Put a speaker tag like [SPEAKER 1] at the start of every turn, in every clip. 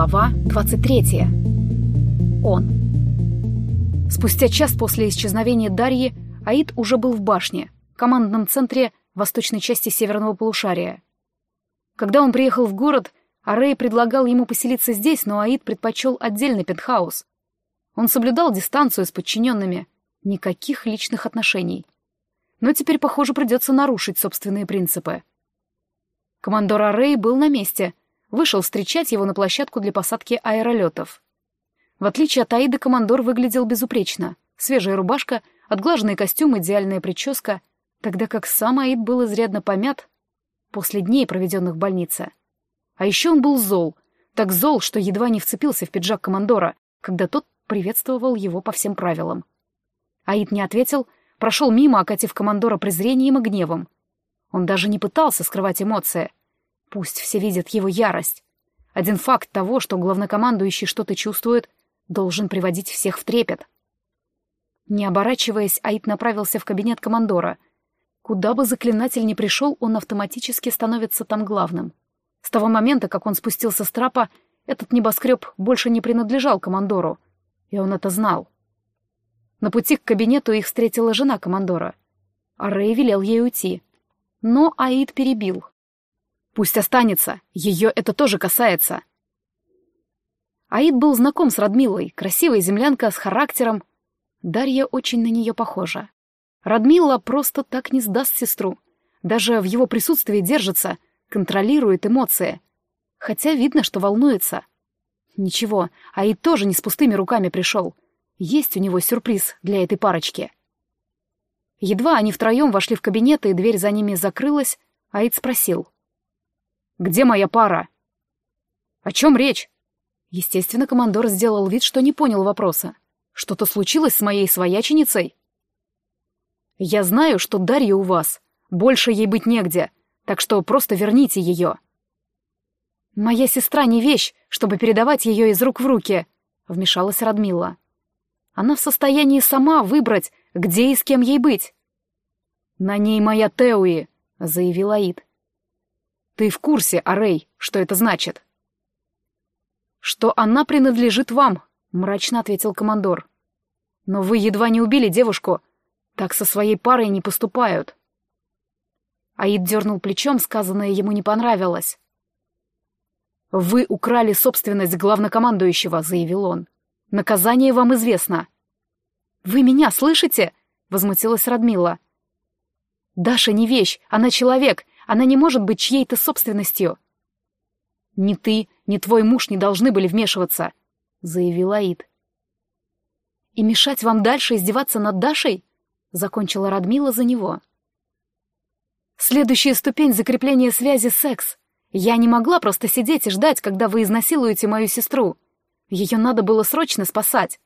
[SPEAKER 1] Глава 23. Он. Спустя час после исчезновения Дарьи Аид уже был в башне, командном центре восточной части северного полушария. Когда он приехал в город, Арей предлагал ему поселиться здесь, но Аид предпочел отдельный пентхаус. Он соблюдал дистанцию с подчиненными, никаких личных отношений. Но теперь, похоже, придется нарушить собственные принципы. Командор Арей был на месте, вышел встречать его на площадку для посадки аэролетов. В отличие от Аиды, командор выглядел безупречно. Свежая рубашка, отглаженный костюм, идеальная прическа, тогда как сам Аид был изрядно помят после дней, проведенных в больнице. А еще он был зол, так зол, что едва не вцепился в пиджак командора, когда тот приветствовал его по всем правилам. Аид не ответил, прошел мимо, окатив командора презрением и гневом. Он даже не пытался скрывать эмоции — Пусть все видят его ярость. Один факт того, что главнокомандующий что-то чувствует, должен приводить всех в трепет. Не оборачиваясь, Аид направился в кабинет командора. Куда бы заклинатель ни пришел, он автоматически становится там главным. С того момента, как он спустился с трапа, этот небоскреб больше не принадлежал командору, и он это знал. На пути к кабинету их встретила жена командора. А Рэй велел ей уйти. Но Аид перебил. Пусть останется, ее это тоже касается. Аид был знаком с Радмилой, красивая землянка с характером. Дарья очень на нее похожа. Радмила просто так не сдаст сестру. Даже в его присутствии держится, контролирует эмоции. Хотя видно, что волнуется. Ничего, Аид тоже не с пустыми руками пришел. Есть у него сюрприз для этой парочки. Едва они втроем вошли в кабинет, и дверь за ними закрылась, Аид спросил — где моя пара?» «О чем речь?» Естественно, командор сделал вид, что не понял вопроса. «Что-то случилось с моей свояченицей?» «Я знаю, что Дарья у вас. Больше ей быть негде, так что просто верните ее». «Моя сестра не вещь, чтобы передавать ее из рук в руки», — вмешалась Радмила. «Она в состоянии сама выбрать, где и с кем ей быть». «На ней моя Теуи», — заявил Аид. Ты в курсе, Арей, что это значит? Что она принадлежит вам, мрачно ответил командор. Но вы едва не убили девушку. Так со своей парой не поступают. Аид дернул плечом, сказанное ему не понравилось. «Вы украли собственность главнокомандующего», — заявил он. «Наказание вам известно». «Вы меня слышите?» — возмутилась Радмила. «Даша не вещь, она человек, она не может быть чьей-то собственностью. «Ни ты, ни твой муж не должны были вмешиваться», — заявил Аид. «И мешать вам дальше издеваться над Дашей?» — закончила Радмила за него. «Следующая ступень закрепления связи — секс. Я не могла просто сидеть и ждать, когда вы изнасилуете мою сестру. Ее надо было срочно спасать».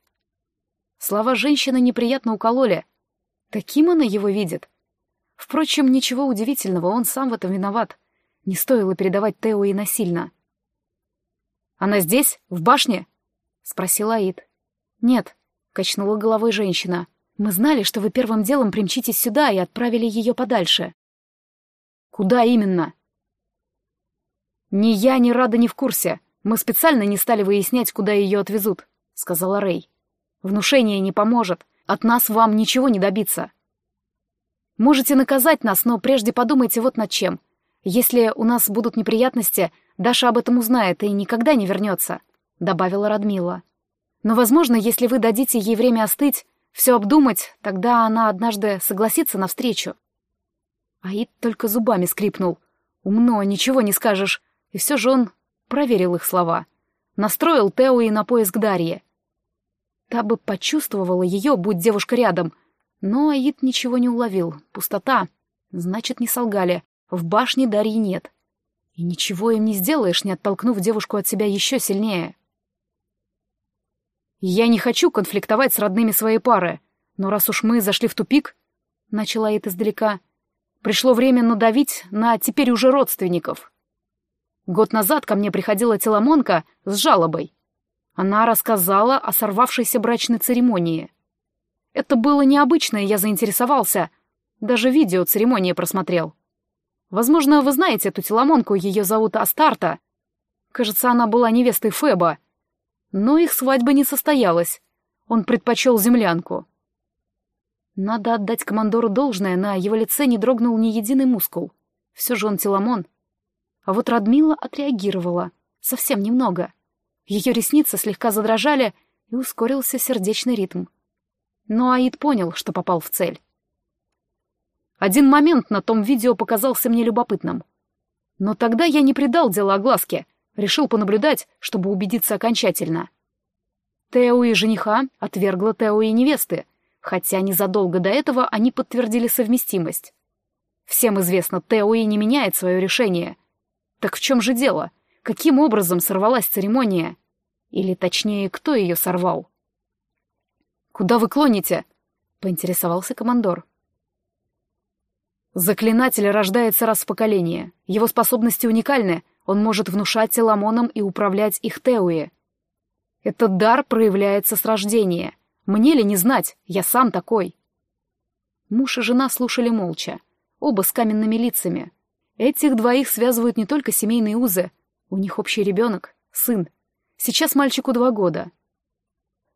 [SPEAKER 1] Слова женщины неприятно укололи. Таким она его видит. Впрочем, ничего удивительного, он сам в этом виноват. Не стоило передавать Тео и насильно. «Она здесь? В башне?» — спросил Аид. «Нет», — качнула головой женщина. «Мы знали, что вы первым делом примчитесь сюда и отправили ее подальше». «Куда именно?» «Ни я, ни Рада не в курсе. Мы специально не стали выяснять, куда ее отвезут», — сказала Рэй. «Внушение не поможет. От нас вам ничего не добиться. Можете наказать нас, но прежде подумайте вот над чем. Если у нас будут неприятности, Даша об этом узнает и никогда не вернется», — добавила Радмила. «Но, возможно, если вы дадите ей время остыть, все обдумать, тогда она однажды согласится на встречу». Аид только зубами скрипнул. «Умно, ничего не скажешь». И все же он проверил их слова. Настроил Тео на поиск Дарьи. Та бы почувствовала ее, будь девушка рядом — но Аид ничего не уловил. Пустота. Значит, не солгали. В башне Дарьи нет. И ничего им не сделаешь, не оттолкнув девушку от себя еще сильнее. «Я не хочу конфликтовать с родными своей пары, но раз уж мы зашли в тупик, — начала Аид издалека, — пришло время надавить на теперь уже родственников. Год назад ко мне приходила теломонка с жалобой. Она рассказала о сорвавшейся брачной церемонии. Это было необычно, и я заинтересовался. Даже видео церемонии просмотрел. Возможно, вы знаете эту теломонку, ее зовут Астарта. Кажется, она была невестой Феба. Но их свадьба не состоялась. Он предпочел землянку. Надо отдать командору должное, на его лице не дрогнул ни единый мускул. Все же он теломон. А вот Радмила отреагировала. Совсем немного. Ее ресницы слегка задрожали, и ускорился сердечный ритм. Но Аид понял, что попал в цель. Один момент на том видео показался мне любопытным. Но тогда я не придал дело огласке, решил понаблюдать, чтобы убедиться окончательно. Тео и жениха отвергла Тео и невесты, хотя незадолго до этого они подтвердили совместимость. Всем известно, Тео и не меняет свое решение. Так в чем же дело? Каким образом сорвалась церемония? Или, точнее, кто ее сорвал? «Куда вы клоните?» — поинтересовался командор. Заклинатель рождается раз в поколение. Его способности уникальны, он может внушать теламонам и управлять их теуи. Этот дар проявляется с рождения. Мне ли не знать, я сам такой. Муж и жена слушали молча, оба с каменными лицами. Этих двоих связывают не только семейные узы, у них общий ребенок, сын. Сейчас мальчику два года.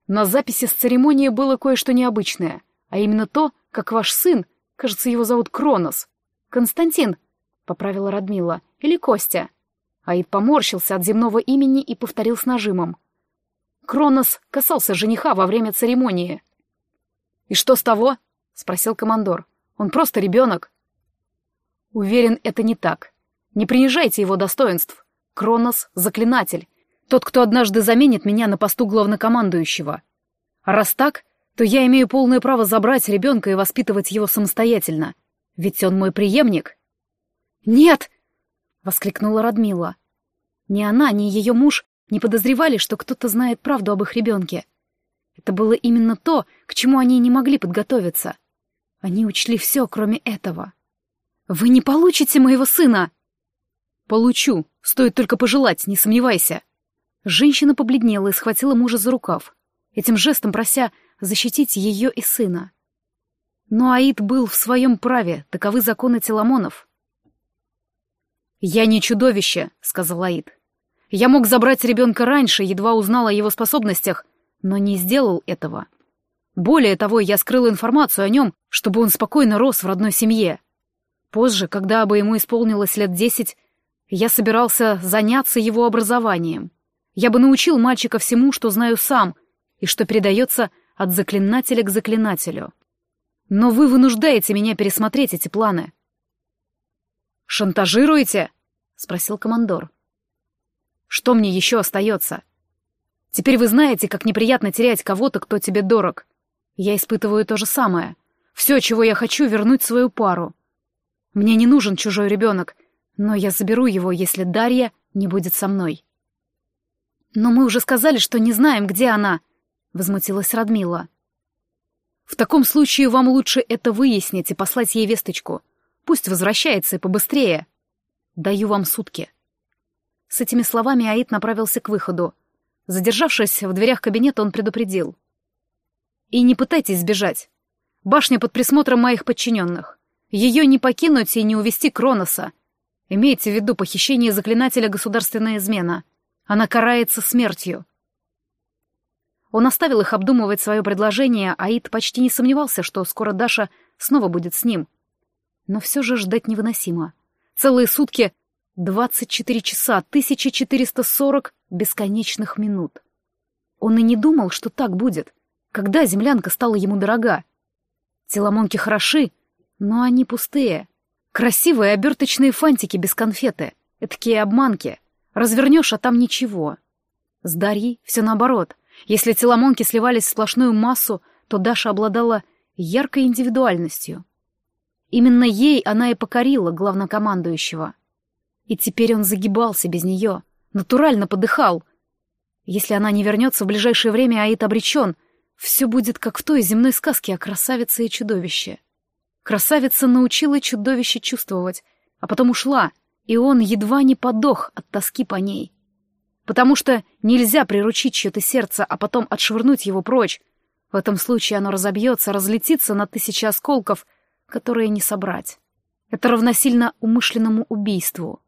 [SPEAKER 1] На записи с церемонии было кое-что необычное, а именно то, как ваш сын, кажется, его зовут Кронос. Константин, — поправила Радмила, — или Костя. Аид поморщился от земного имени и повторил с нажимом — Кронос касался жениха во время церемонии. «И что с того?» — спросил командор. «Он просто ребенок». «Уверен, это не так. Не принижайте его достоинств. Кронос — заклинатель, тот, кто однажды заменит меня на посту главнокомандующего. А раз так, то я имею полное право забрать ребенка и воспитывать его самостоятельно. Ведь он мой преемник». «Нет!» — воскликнула Радмила. Ни она, ни ее муж не подозревали, что кто-то знает правду об их ребенке. Это было именно то, к чему они не могли подготовиться. Они учли все, кроме этого. «Вы не получите моего сына!» «Получу, стоит только пожелать, не сомневайся». Женщина побледнела и схватила мужа за рукав, этим жестом прося защитить ее и сына. Но Аид был в своем праве, таковы законы Теламонов. «Я не чудовище», — сказал Аид. Я мог забрать ребенка раньше, едва узнал о его способностях, но не сделал этого. Более того, я скрыл информацию о нем, чтобы он спокойно рос в родной семье. Позже, когда бы ему исполнилось лет десять, я собирался заняться его образованием. Я бы научил мальчика всему, что знаю сам, и что передается от заклинателя к заклинателю. Но вы вынуждаете меня пересмотреть эти планы. «Шантажируете?» — спросил командор. Что мне еще остается? Теперь вы знаете, как неприятно терять кого-то, кто тебе дорог. Я испытываю то же самое. Все, чего я хочу, вернуть свою пару. Мне не нужен чужой ребенок, но я заберу его, если Дарья не будет со мной. Но мы уже сказали, что не знаем, где она, — возмутилась Радмила. В таком случае вам лучше это выяснить и послать ей весточку. Пусть возвращается и побыстрее. Даю вам сутки. С этими словами Аид направился к выходу. Задержавшись в дверях кабинета, он предупредил. «И не пытайтесь сбежать. Башня под присмотром моих подчиненных. Ее не покинуть и не увести Кроноса. Имейте в виду похищение заклинателя государственная измена. Она карается смертью». Он оставил их обдумывать свое предложение, а почти не сомневался, что скоро Даша снова будет с ним. Но все же ждать невыносимо. Целые сутки 24 часа, 1440 бесконечных минут. Он и не думал, что так будет, когда землянка стала ему дорога. Теломонки хороши, но они пустые. Красивые оберточные фантики без конфеты, такие обманки. Развернешь, а там ничего. С Дарьей все наоборот. Если теломонки сливались в сплошную массу, то Даша обладала яркой индивидуальностью. Именно ей она и покорила главнокомандующего. И теперь он загибался без нее, натурально подыхал. Если она не вернется в ближайшее время, Аид обречен. Все будет как в той земной сказке о красавице и чудовище. Красавица научила чудовище чувствовать, а потом ушла, и он едва не подох от тоски по ней. Потому что нельзя приручить чье-то сердце, а потом отшвырнуть его прочь. В этом случае оно разобьется, разлетится на тысячи осколков, которые не собрать. Это равносильно умышленному убийству.